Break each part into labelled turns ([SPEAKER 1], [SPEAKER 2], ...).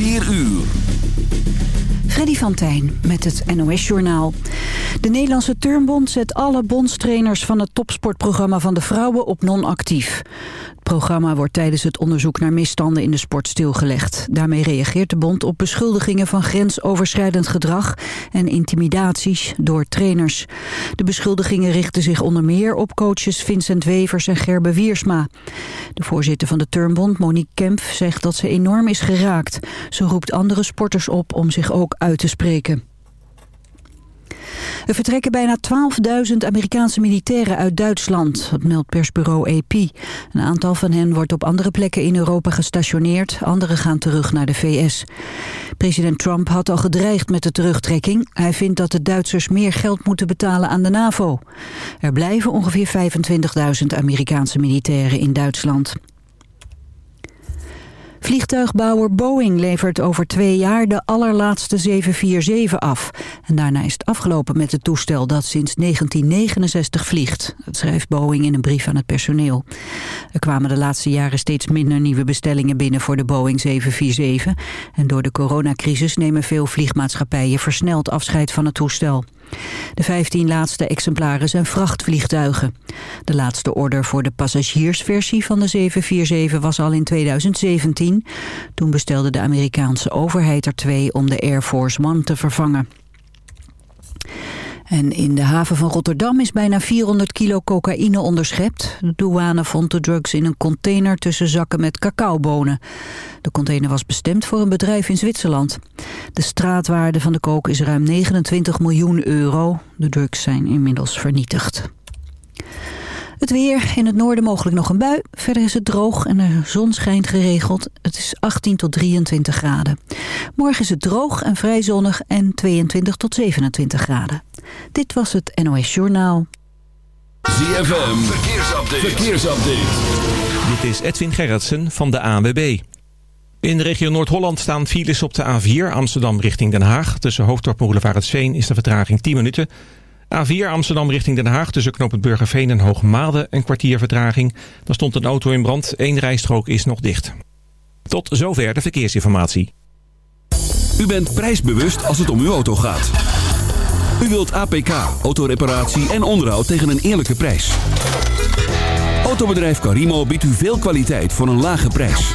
[SPEAKER 1] 4 uur.
[SPEAKER 2] Freddy van Tijn met het NOS-journaal. De Nederlandse Turnbond zet alle bondstrainers van het topsportprogramma van de vrouwen op non-actief. Programma wordt tijdens het onderzoek naar misstanden in de sport stilgelegd. Daarmee reageert de bond op beschuldigingen van grensoverschrijdend gedrag en intimidaties door trainers. De beschuldigingen richten zich onder meer op coaches Vincent Wevers en Gerbe Wiersma. De voorzitter van de Turnbond, Monique Kemp, zegt dat ze enorm is geraakt. Ze roept andere sporters op om zich ook uit te spreken. Er vertrekken bijna 12.000 Amerikaanse militairen uit Duitsland, dat meldt persbureau AP. Een aantal van hen wordt op andere plekken in Europa gestationeerd, anderen gaan terug naar de VS. President Trump had al gedreigd met de terugtrekking. Hij vindt dat de Duitsers meer geld moeten betalen aan de NAVO. Er blijven ongeveer 25.000 Amerikaanse militairen in Duitsland. Vliegtuigbouwer Boeing levert over twee jaar de allerlaatste 747 af. En daarna is het afgelopen met het toestel dat sinds 1969 vliegt. Dat schrijft Boeing in een brief aan het personeel. Er kwamen de laatste jaren steeds minder nieuwe bestellingen binnen voor de Boeing 747. En door de coronacrisis nemen veel vliegmaatschappijen versneld afscheid van het toestel. De 15 laatste exemplaren zijn vrachtvliegtuigen. De laatste order voor de passagiersversie van de 747 was al in 2017. Toen bestelde de Amerikaanse overheid er twee om de Air Force One te vervangen. En in de haven van Rotterdam is bijna 400 kilo cocaïne onderschept. De douane vond de drugs in een container tussen zakken met cacaobonen. De container was bestemd voor een bedrijf in Zwitserland. De straatwaarde van de coke is ruim 29 miljoen euro. De drugs zijn inmiddels vernietigd. Het weer, in het noorden mogelijk nog een bui. Verder is het droog en de zon schijnt geregeld. Het is 18 tot 23 graden. Morgen is het droog en vrij zonnig en 22 tot 27 graden. Dit was het NOS Journaal.
[SPEAKER 1] ZFM, verkeersupdate. verkeersupdate.
[SPEAKER 3] Dit is Edwin Gerritsen van de ANWB. In de regio Noord-Holland staan files op de A4 Amsterdam richting Den Haag. Tussen Hoofddorp en Boulevard is de vertraging 10 minuten... A4 Amsterdam richting Den Haag tussen Knoop het Burgerveen en Hoogmade een kwartier vertraging. Daar stond een auto in brand, één rijstrook is nog dicht. Tot zover de verkeersinformatie.
[SPEAKER 1] U bent prijsbewust als het om uw auto gaat. U wilt APK, autoreparatie en onderhoud tegen een eerlijke prijs. Autobedrijf Carimo biedt u veel kwaliteit voor een lage prijs.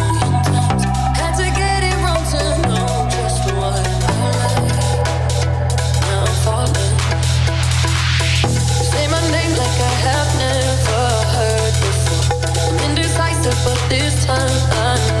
[SPEAKER 4] indecisive, but this time I know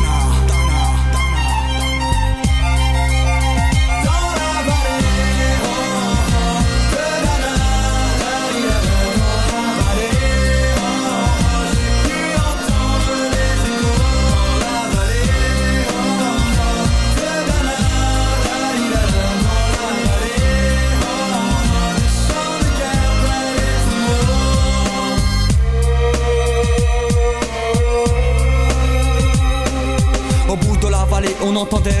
[SPEAKER 5] ¡Suscríbete al!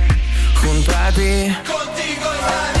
[SPEAKER 6] contati. Contigo, Italia.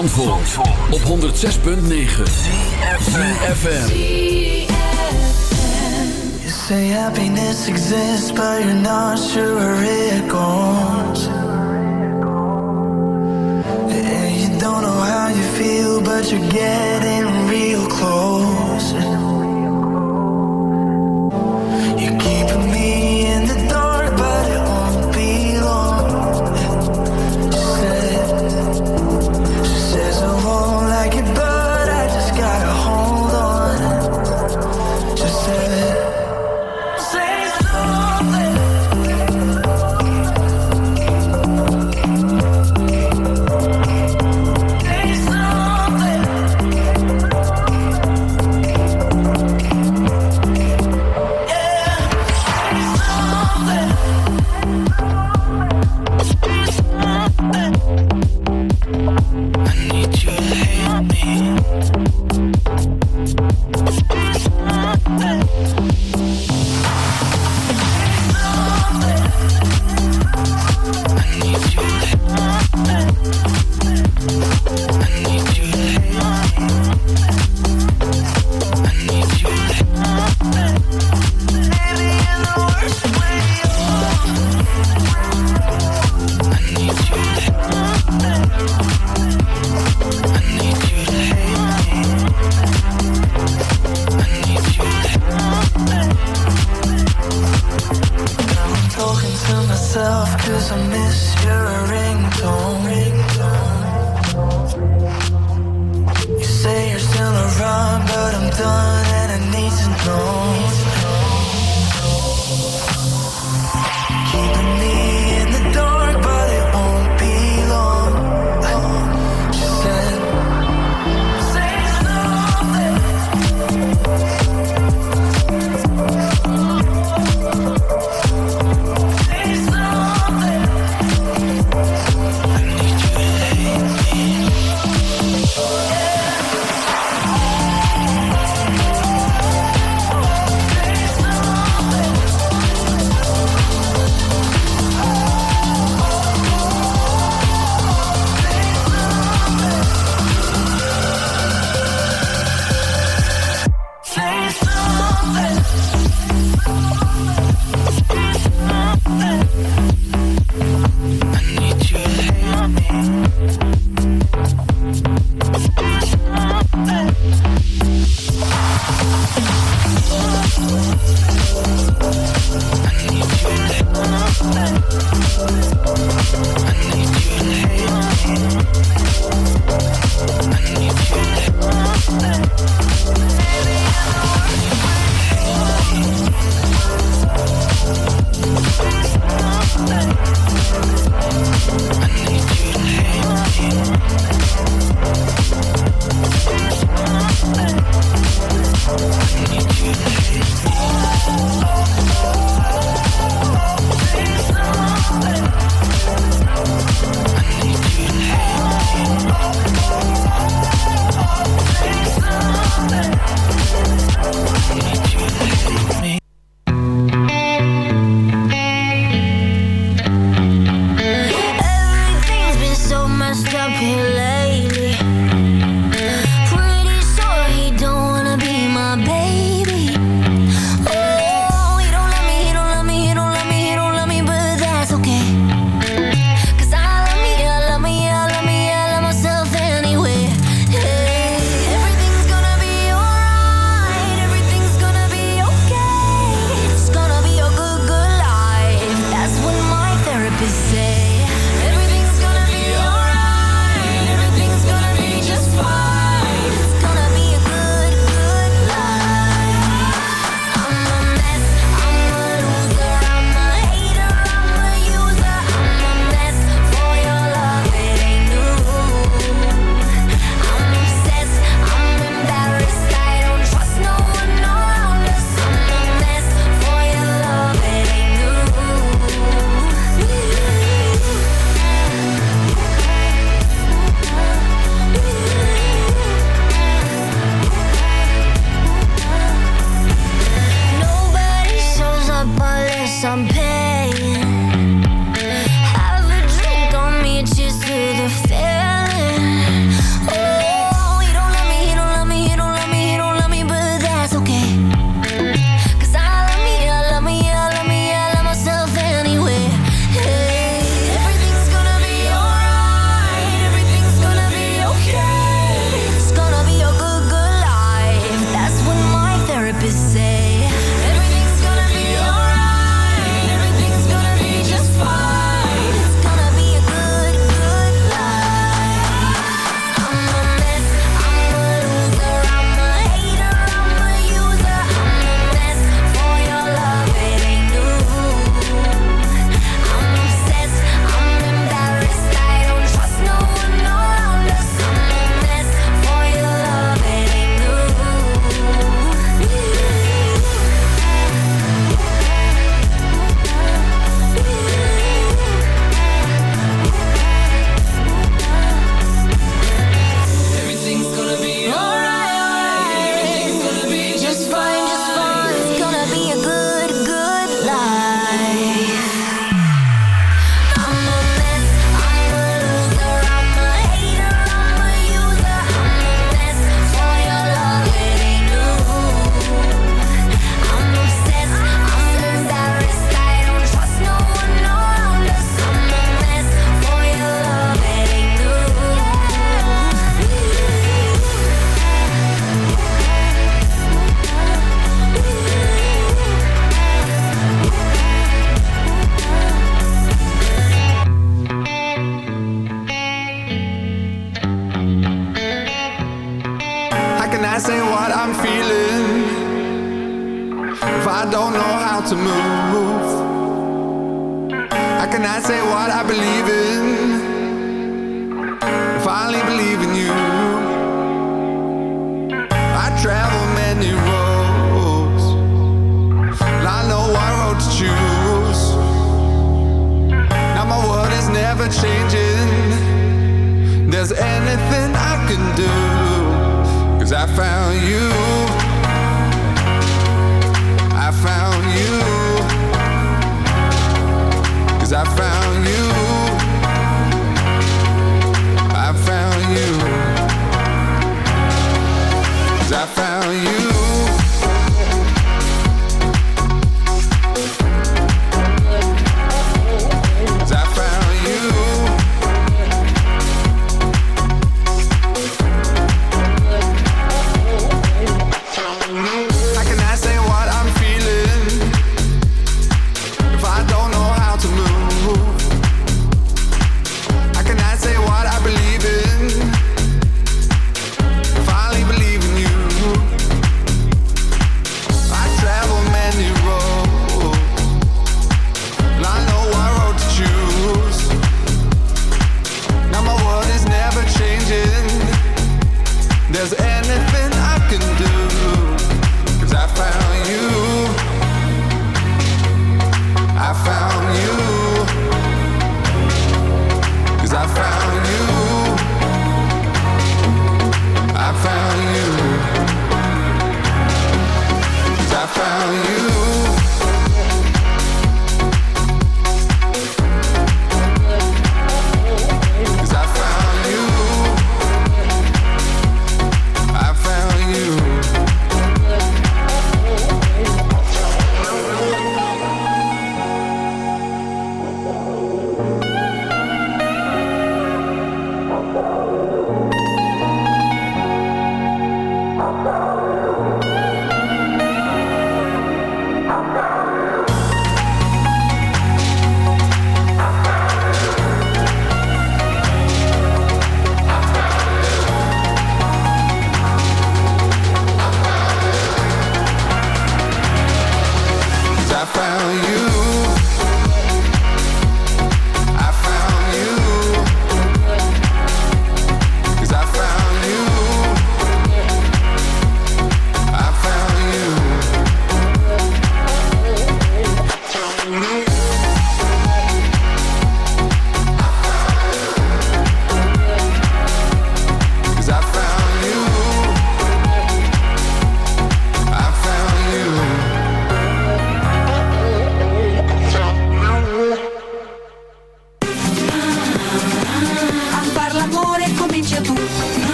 [SPEAKER 7] Zandvoort, Zandvoort. op 106.9 CFFM
[SPEAKER 8] You say happiness exists but you're not sure where it goes. And you don't know how you feel but you
[SPEAKER 9] get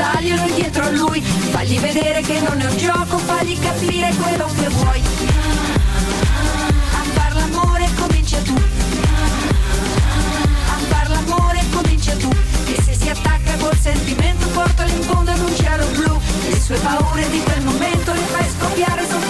[SPEAKER 9] daglielo dietro a lui. Fagli vedere che non è un gioco, fagli capire quello che vuoi. A far l'amore comincia tu. A far l'amore comincia tu. E se si attacca col sentimento portalo in fondo ad un cielo blu. Le sue
[SPEAKER 7] paure di quel momento le fai scoppiare
[SPEAKER 10] sopra